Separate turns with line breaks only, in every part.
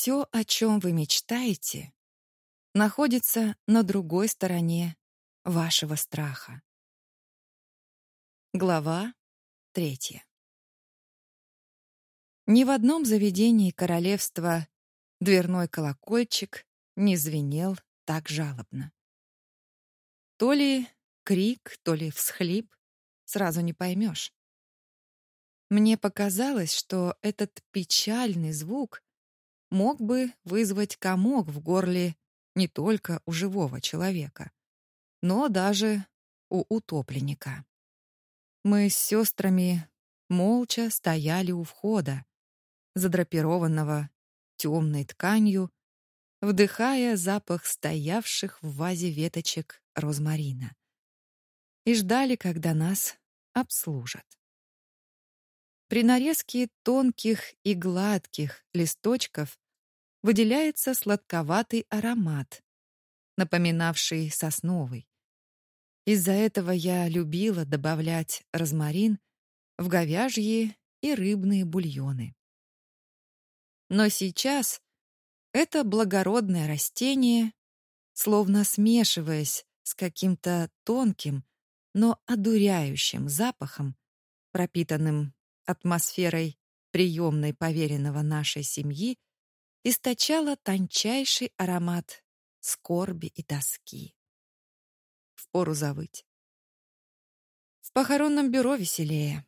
Все, о чем вы мечтаете, находится на другой стороне вашего страха. Глава третья. Ни в одном заведении королевства дверной колокольчик не звенел так жалобно. То ли крик, то ли всхлип, сразу не поймешь. Мне показалось, что этот печальный звук мог бы вызвать комок в горле не только у живого человека, но даже у утопленника. Мы с сестрами молча стояли у входа, задрапированного темной тканью, вдыхая запах стоявших в вазе веточек розмарина, и ждали, когда нас обслужат. При нарезке тонких и гладких листочков выделяется сладковатый аромат, напоминавший сосновый. Из-за этого я любила добавлять розмарин в говяжьи и рыбные бульоны. Но сейчас это благородное растение, словно смешиваясь с каким-то тонким, но одуряющим запахом, пропитанным атмосферой приемной поверенного нашей семьи, источало тончайший аромат скорби и тоски. Впору завыть. В похоронном бюро веселее.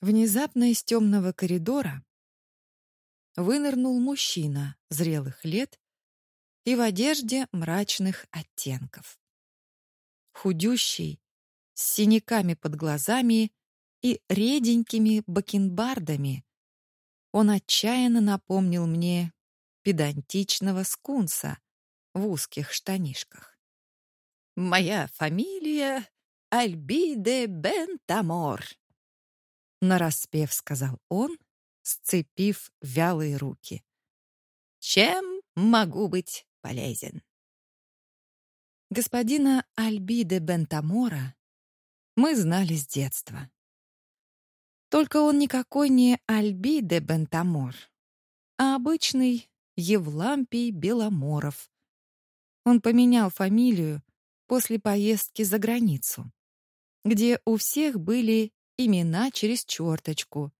Внезапно из темного коридора вынырнул мужчина зрелых лет и в одежде мрачных оттенков. Худющий, с синяками под глазами и реденькими бакенбардами, он отчаянно напомнил мне педантичного скунса в узких штанишках. «Моя фамилия Альбиде Бентамор», — нараспев сказал он, сцепив вялые руки. «Чем могу быть полезен?» Господина Альбиде Бентамора мы знали с детства. Только он никакой не Альби де Бентамор, а обычный Евлампий Беломоров. Он поменял фамилию после поездки за границу, где у всех были имена через черточку,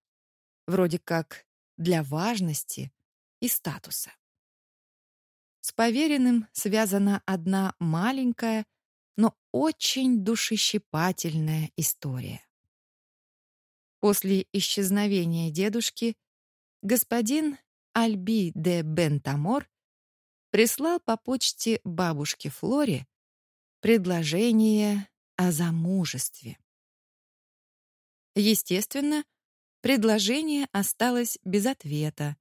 вроде как для важности и статуса. С поверенным связана одна маленькая, но очень душещипательная история. После исчезновения дедушки господин Альби де Бентамор прислал по почте бабушке Флоре предложение о замужестве. Естественно, предложение осталось без ответа,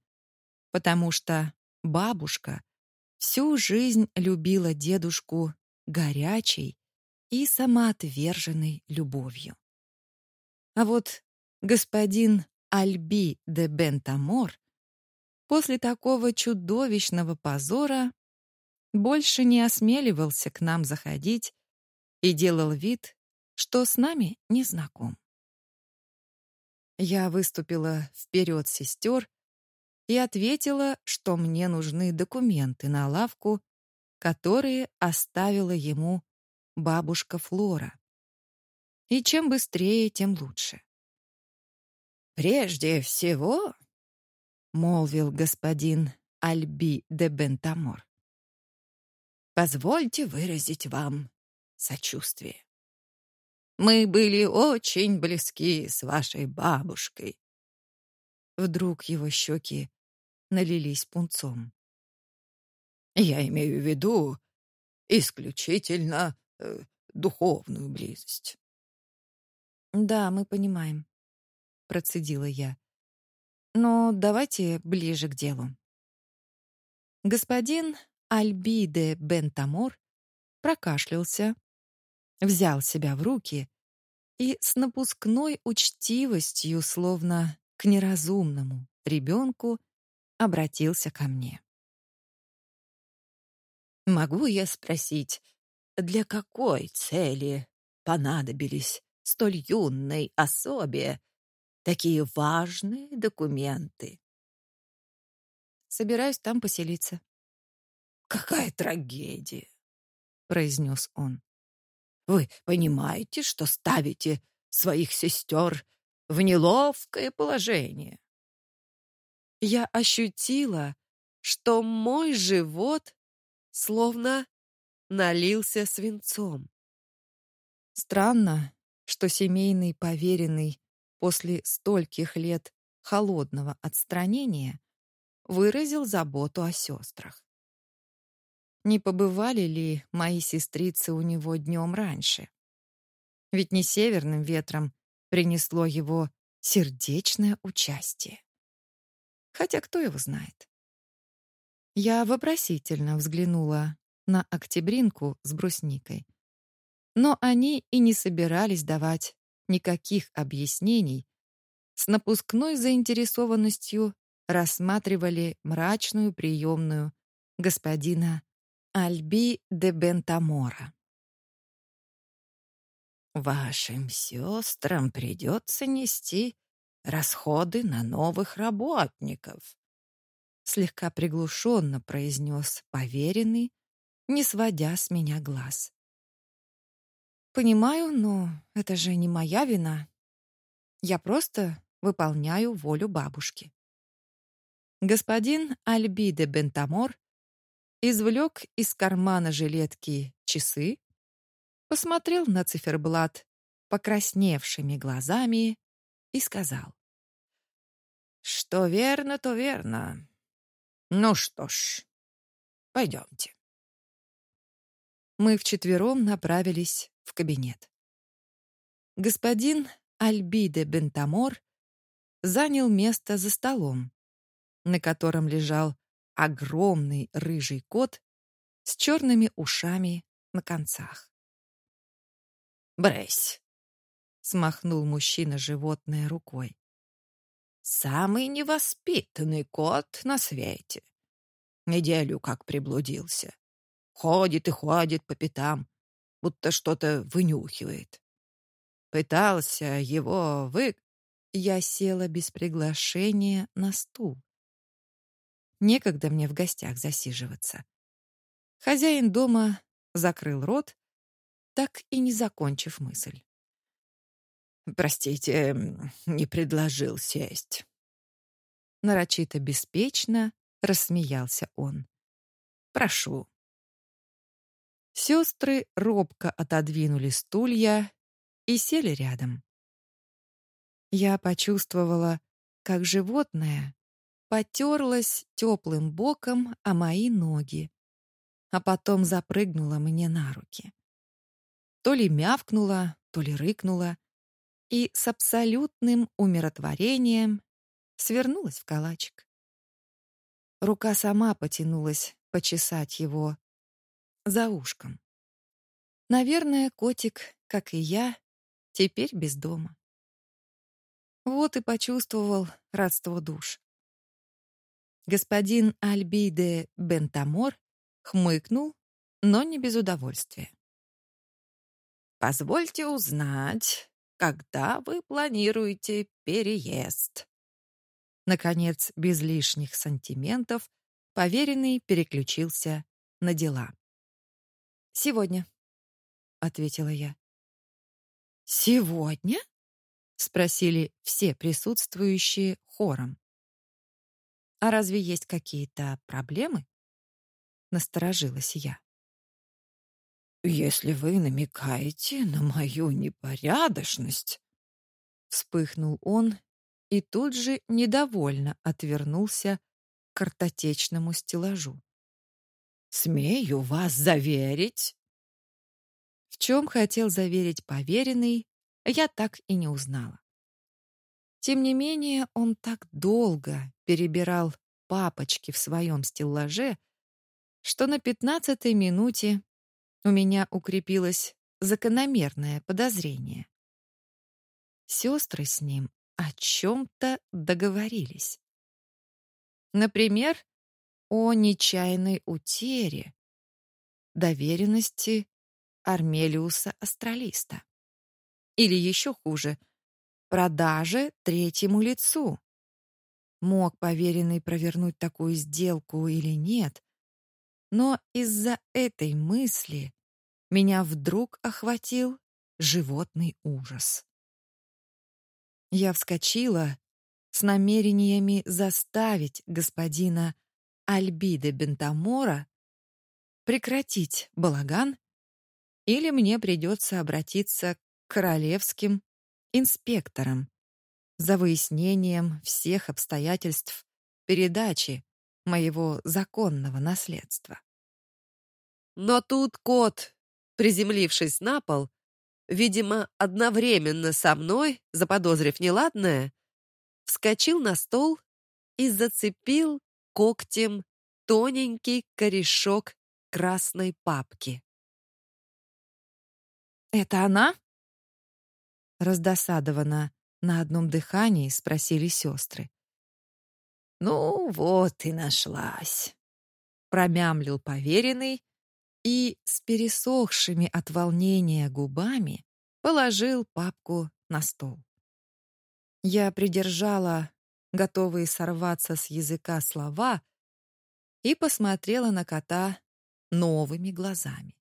потому что бабушка всю жизнь любила дедушку горячей и самоотверженной любовью. А вот господин Альби де Бентамор после такого чудовищного позора больше не осмеливался к нам заходить и делал вид, что с нами не знаком. Я выступила вперед сестер и ответила, что мне нужны документы на лавку, которые оставила ему бабушка Флора. И чем быстрее, тем лучше. Прежде всего, молвил господин Альби де Бентамор. Позвольте выразить вам сочувствие. Мы были очень близки с вашей бабушкой. Вдруг его щеки налились пунцом. Я имею в виду исключительно э, духовную близость. Да, мы понимаем процедила я. Но давайте ближе к делу. Господин Альбиде Бентамор прокашлялся, взял себя в руки и с напускной учтивостью, словно к неразумному ребенку, обратился ко мне. Могу я спросить, для какой цели понадобились столь юной особе такие важные документы. собираюсь там поселиться.
«Какая трагедия!» — произнес он. «Вы понимаете, что ставите своих сестер в неловкое положение?»
Я ощутила, что мой живот словно налился свинцом. Странно, что семейный поверенный после стольких лет холодного отстранения выразил заботу о сестрах. Не побывали ли мои сестрицы у него днем раньше? Ведь не северным ветром принесло его сердечное участие. Хотя кто его знает? Я вопросительно взглянула на октябринку с брусникой. Но они и не собирались давать никаких объяснений, с напускной заинтересованностью рассматривали мрачную приемную господина Альби де Бентамора.
«Вашим сестрам придется нести расходы на новых работников»,
слегка приглушенно произнес поверенный, не сводя с меня глаз. Понимаю, но это же не моя вина. Я просто выполняю волю бабушки. Господин Альби де Бентамор извлек из кармана жилетки часы, посмотрел на циферблат покрасневшими глазами и сказал.
«Что верно, то верно. Ну что ж, пойдемте».
Мы вчетвером направились в кабинет. Господин Альбиде Бентамор занял место за столом, на котором лежал огромный рыжий кот с черными ушами на концах.
«Брысь!»
— смахнул мужчина животное рукой.
«Самый невоспитанный кот на свете. Неделю как приблудился. Ходит и ходит по пятам, будто что-то вынюхивает. Пытался его вы...
Я села без приглашения на стул. Некогда мне в гостях засиживаться. Хозяин дома закрыл рот, так и не закончив мысль.
«Простите, не предложил сесть».
Нарочито беспечно рассмеялся он. «Прошу». Сестры робко отодвинули стулья и сели рядом. Я почувствовала, как животное потерлось теплым боком о мои ноги, а потом запрыгнуло мне на руки. То ли мявкнула, то ли рыкнула, и с абсолютным умиротворением свернулась в калачик. Рука сама потянулась почесать его за ушком. Наверное, котик, как и я, теперь без дома. Вот и почувствовал родство душ. Господин Альбиде Бентамор хмыкнул, но не без удовольствия.
«Позвольте узнать, когда вы планируете переезд?»
Наконец, без лишних сантиментов, поверенный переключился на дела. «Сегодня», — ответила я.
«Сегодня?»
— спросили все присутствующие хором. «А разве есть какие-то проблемы?» — насторожилась я.
«Если вы намекаете на мою непорядочность...»
Вспыхнул он и тут же недовольно отвернулся к картотечному стеллажу.
«Смею вас заверить,
в чем хотел заверить поверенный, я так и не узнала. Тем не менее, он так долго перебирал папочки в своем стеллаже, что на пятнадцатой минуте у меня укрепилось закономерное подозрение. Сестры с ним о чем-то договорились. Например, о нечаянной утере, доверенности Армелиуса Астралиста. Или еще хуже, продаже третьему лицу. мог поверенный провернуть такую сделку или нет, но из-за этой мысли меня вдруг охватил животный ужас. Я вскочила с намерениями заставить господина Альбиде Бентамора прекратить балаган, или мне придется обратиться к королевским инспекторам за выяснением всех обстоятельств передачи моего законного наследства.
Но тут кот, приземлившись на пол, видимо, одновременно со мной, заподозрив неладное, вскочил на стол и зацепил когтем тоненький корешок красной папки.
«Это она?» Раздосадованно на одном дыхании спросили сестры.
«Ну, вот и нашлась», —
промямлил поверенный и с пересохшими от волнения губами положил папку на стол. Я придержала готовые сорваться с языка слова и посмотрела на кота новыми глазами.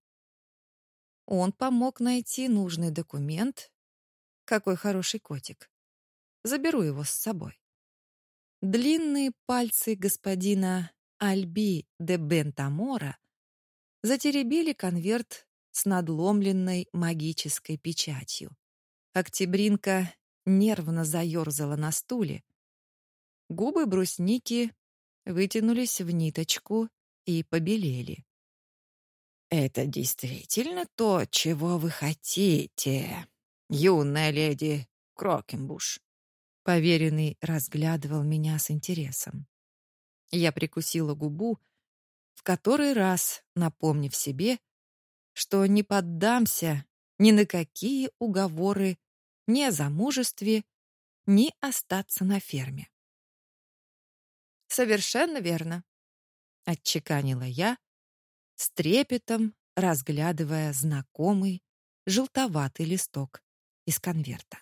Он помог найти нужный документ. Какой хороший котик. Заберу его с собой. Длинные пальцы господина Альби де Бентамора затеребили конверт с надломленной магической печатью. Октябринка нервно заерзала на стуле. Губы брусники вытянулись в ниточку и побелели.
«Это действительно то, чего вы хотите, юная леди Крокенбуш?»
Поверенный разглядывал меня с интересом. Я прикусила губу, в который раз напомнив себе, что не поддамся ни на какие уговоры ни о замужестве, ни остаться на ферме. «Совершенно верно», — отчеканила я, с трепетом разглядывая знакомый желтоватый листок из конверта.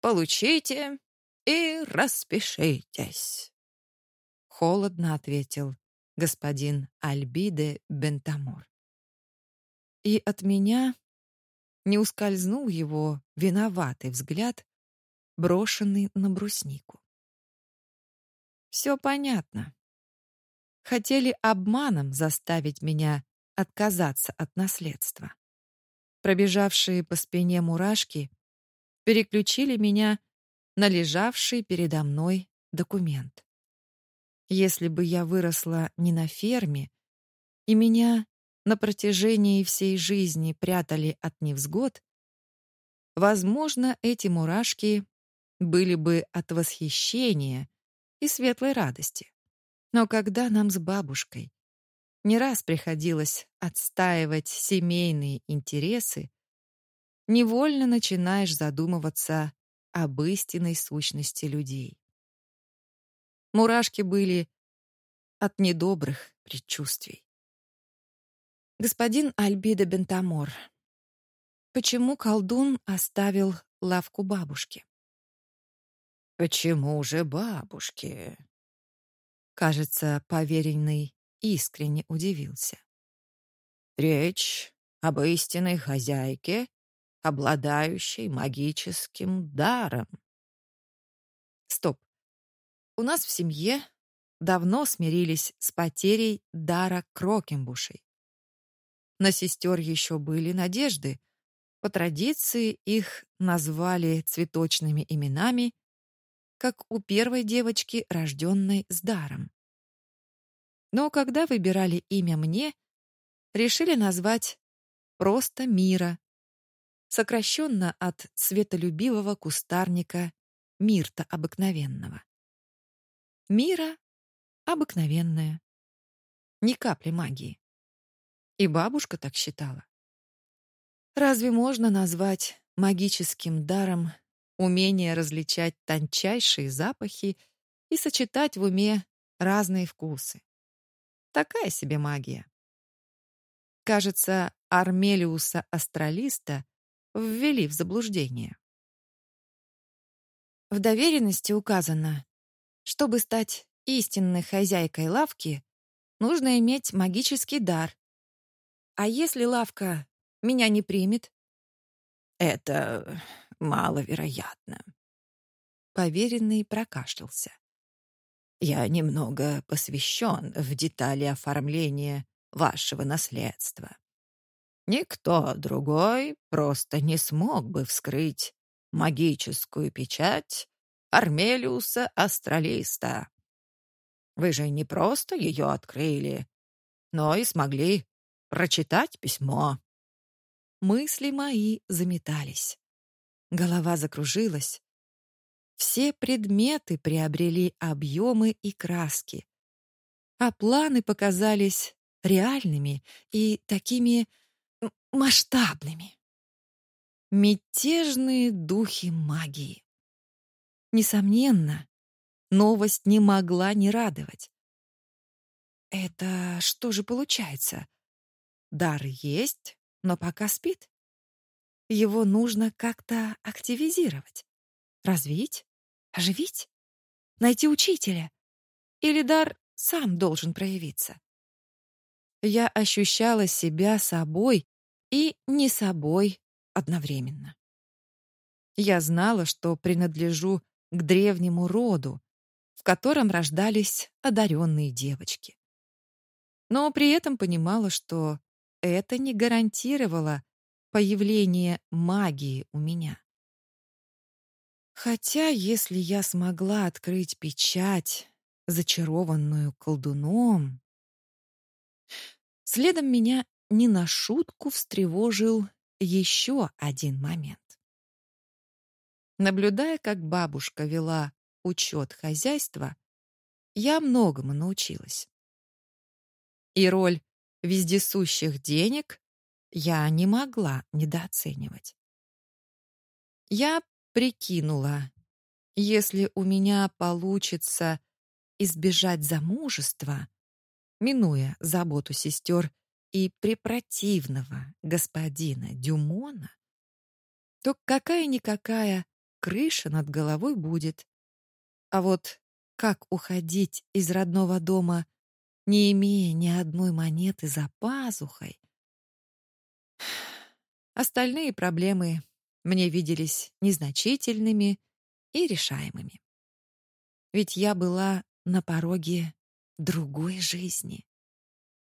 «Получите и распишитесь», —
холодно ответил господин Альбиде Бентамор. И от меня не ускользнул его виноватый взгляд, брошенный на бруснику. Все понятно. Хотели обманом заставить меня отказаться от наследства. Пробежавшие по спине мурашки переключили меня на лежавший передо мной документ. Если бы я выросла не на ферме, и меня на протяжении всей жизни прятали от невзгод, возможно, эти мурашки были бы от восхищения и светлой радости. Но когда нам с бабушкой не раз приходилось отстаивать семейные интересы, невольно начинаешь задумываться об истинной сущности людей. Мурашки были от недобрых предчувствий. Господин Альбида Бентамор, почему колдун оставил лавку бабушки?
Почему же бабушки?
Кажется, поверенный искренне удивился.
Речь об истинной хозяйке, обладающей магическим даром.
Стоп. У нас в семье давно смирились с потерей дара Крокенбушей. На сестер еще были надежды. По традиции их назвали цветочными именами, как у первой девочки, рожденной с даром. Но когда выбирали имя мне, решили назвать просто Мира, сокращенно от светолюбивого кустарника Мирта обыкновенного. Мира обыкновенная. Ни капли магии. И бабушка так считала. Разве можно назвать магическим даром умение различать тончайшие запахи и сочетать в уме разные вкусы? Такая себе магия. Кажется, Армелиуса Астралиста ввели в заблуждение. В доверенности указано, чтобы стать истинной хозяйкой лавки, нужно иметь магический дар. А если лавка меня не примет?
Это маловероятно.
Поверенный прокашлялся.
Я немного посвящен в детали оформления вашего наследства. Никто другой просто не смог бы вскрыть магическую печать Армелиуса Астралиста. Вы же не просто ее открыли, но и смогли прочитать письмо.
Мысли мои заметались. Голова закружилась. Все предметы приобрели объемы и краски, а планы показались реальными и такими масштабными. Мятежные духи магии. Несомненно, новость не могла не радовать. Это что же получается? Дар есть, но пока спит. Его нужно как-то активизировать, развить, оживить, найти учителя. Или дар сам должен проявиться. Я ощущала себя собой и не собой одновременно. Я знала, что принадлежу к древнему роду, в котором рождались одаренные девочки. Но при этом понимала, что это не гарантировало появление магии у меня. Хотя, если я смогла открыть печать, зачарованную колдуном, следом меня не на шутку встревожил еще один момент. Наблюдая, как бабушка вела учет хозяйства, я многому научилась. И роль вездесущих денег я не могла недооценивать. Я прикинула, если у меня получится избежать замужества, минуя заботу сестер и препротивного господина Дюмона, то какая-никакая крыша над головой будет. А вот как уходить из родного дома, не имея ни одной монеты за пазухой? Остальные проблемы мне виделись незначительными и решаемыми. Ведь я была на пороге другой жизни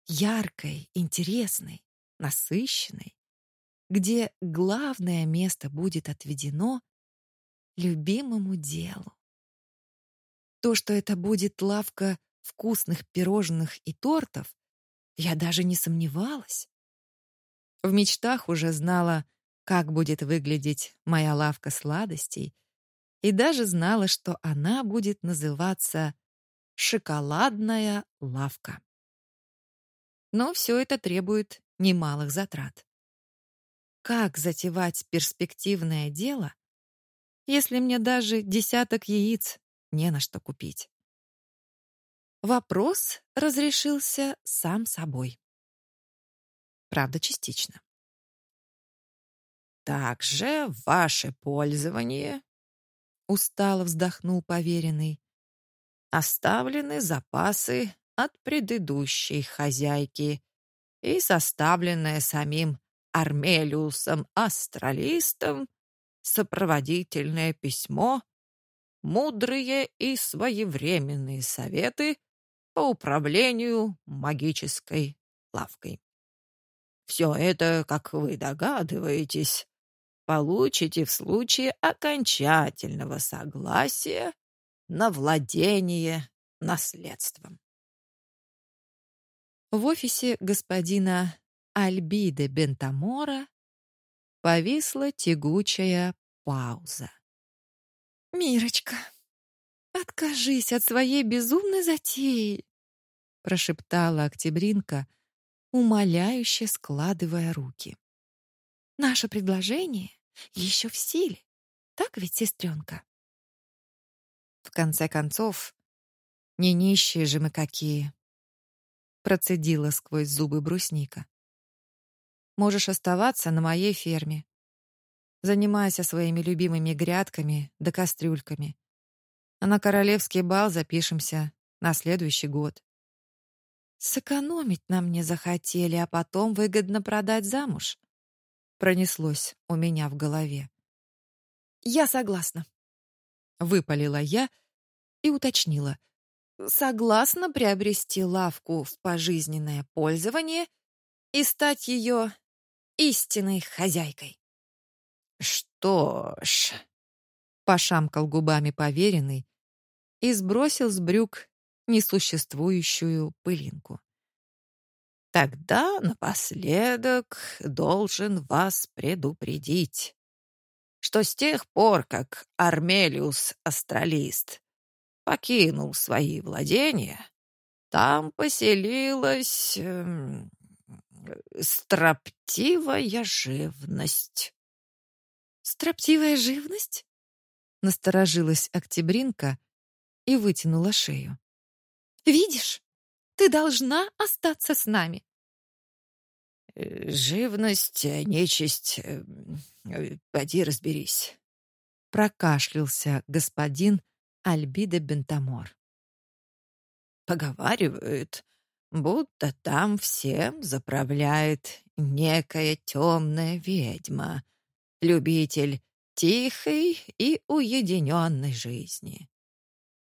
яркой, интересной, насыщенной, где главное место будет отведено любимому делу. То, что это будет лавка вкусных пирожных и тортов, я даже не сомневалась. В мечтах уже знала, как будет выглядеть моя лавка сладостей, и даже знала, что она будет называться «шоколадная лавка» но все это требует немалых затрат. Как затевать перспективное дело, если мне даже десяток яиц не на что купить? Вопрос разрешился сам собой. Правда, частично.
Также ваше пользование,
устало вздохнул поверенный,
оставлены запасы от предыдущей хозяйки и составленное самим Армелиусом Астралистом сопроводительное письмо, мудрые и своевременные советы по управлению магической лавкой. Все это, как вы догадываетесь, получите в случае окончательного согласия на владение наследством.
В офисе господина Альбиде Бентамора повисла тягучая пауза. «Мирочка, откажись от своей безумной затеи!» прошептала Октябринка, умоляюще складывая руки. «Наше предложение еще в силе, так ведь, сестренка?» В конце концов, не нищие же мы какие, процедила сквозь зубы брусника. Можешь оставаться на моей ферме. занимайся своими любимыми грядками да кастрюльками. А на королевский бал запишемся на следующий год. Сэкономить нам не захотели, а потом выгодно продать замуж. Пронеслось у меня в голове. Я согласна. Выпалила я и уточнила. Согласна приобрести лавку в пожизненное пользование и стать ее истинной хозяйкой.
Что ж,
пошамкал губами поверенный и сбросил с брюк несуществующую пылинку.
Тогда напоследок должен вас предупредить, что с тех пор, как Армелиус Астралист покинул свои владения, там поселилась э, строптивая живность.
Строптивая живность? Насторожилась Октябринка и вытянула шею. Видишь, ты должна остаться с нами.
Э, живность, э, нечисть, э, поди разберись.
Прокашлялся господин Альбиде Бентамор.
Поговаривают, будто там всем заправляет некая темная ведьма, любитель тихой и уединенной жизни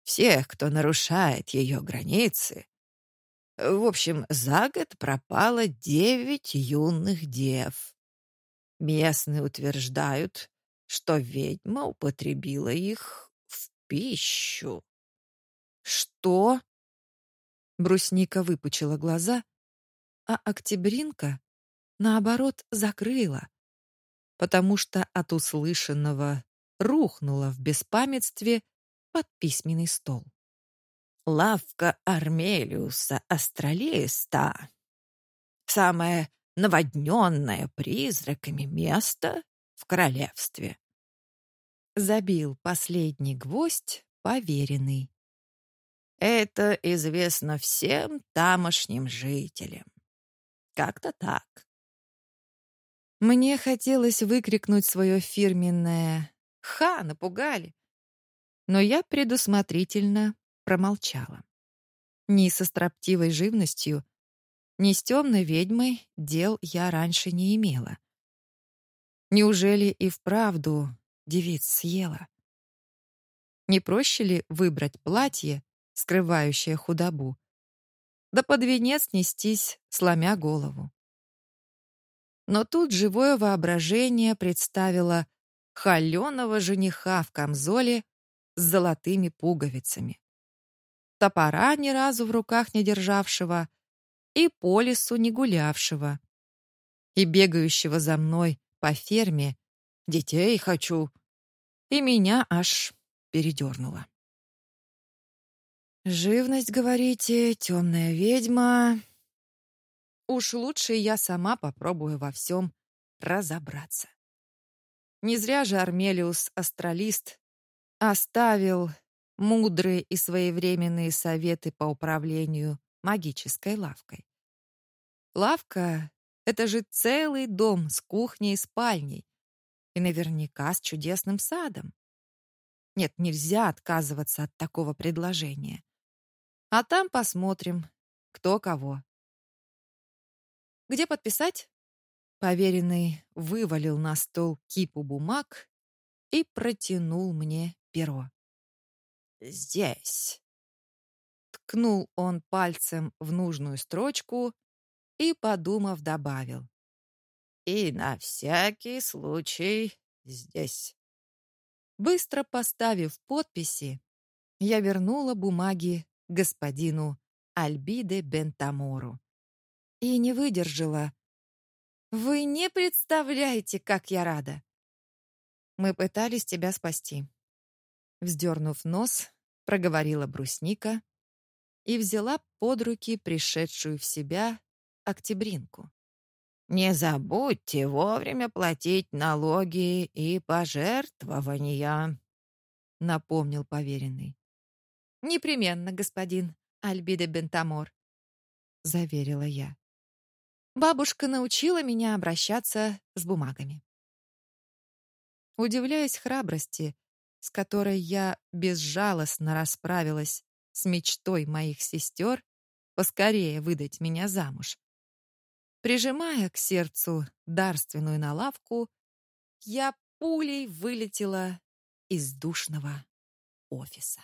всех, кто нарушает ее границы. В общем, за год пропало девять юных дев. Местные утверждают, что ведьма употребила их в пищу.
Что? Брусника выпучила глаза, а Октябринка наоборот закрыла, потому что от услышанного рухнула в беспамятстве под письменный стол.
Лавка Армелиуса Астралиста. Самое наводненное призраками место в королевстве.
Забил последний гвоздь поверенный.
Это известно всем тамошним жителям. Как-то так.
Мне хотелось выкрикнуть свое фирменное «Ха, напугали!» Но я предусмотрительно промолчала. Ни со строптивой живностью, ни с темной ведьмой дел я раньше не имела. Неужели и вправду девиц съела? Не проще ли выбрать платье, скрывающее худобу, да под венец нестись, сломя голову? Но тут живое воображение представило холеного жениха в камзоле с золотыми пуговицами. Топора ни разу в руках не державшего и по лесу не гулявшего, и бегающего за мной по ферме «Детей хочу!» и меня аж передернуло. «Живность, говорите, темная ведьма...» Уж лучше я сама попробую во всем разобраться. Не зря же Армелиус Астралист оставил мудрые и своевременные советы по управлению магической лавкой. Лавка — это же целый дом с кухней и спальней, и наверняка с чудесным садом. Нет, нельзя отказываться от такого предложения. А там посмотрим, кто кого. Где подписать? Поверенный вывалил на стол кипу бумаг и протянул мне перо.
«Здесь».
Ткнул он пальцем в нужную строчку и, подумав, добавил.
«И на всякий случай здесь».
Быстро поставив подписи, я вернула бумаги господину Альбиде Бентамору и не выдержала. «Вы не представляете, как я рада!» Мы пытались тебя спасти. Вздернув нос, проговорила брусника и взяла под руки пришедшую в себя октябринку.
Не забудьте вовремя платить налоги и пожертвования, напомнил поверенный.
Непременно, господин Альбиде Бентамор, заверила я. Бабушка научила меня обращаться с бумагами. Удивляясь храбрости, с которой я безжалостно расправилась с мечтой моих сестер поскорее выдать меня замуж. Прижимая к сердцу дарственную налавку, я пулей вылетела из душного офиса.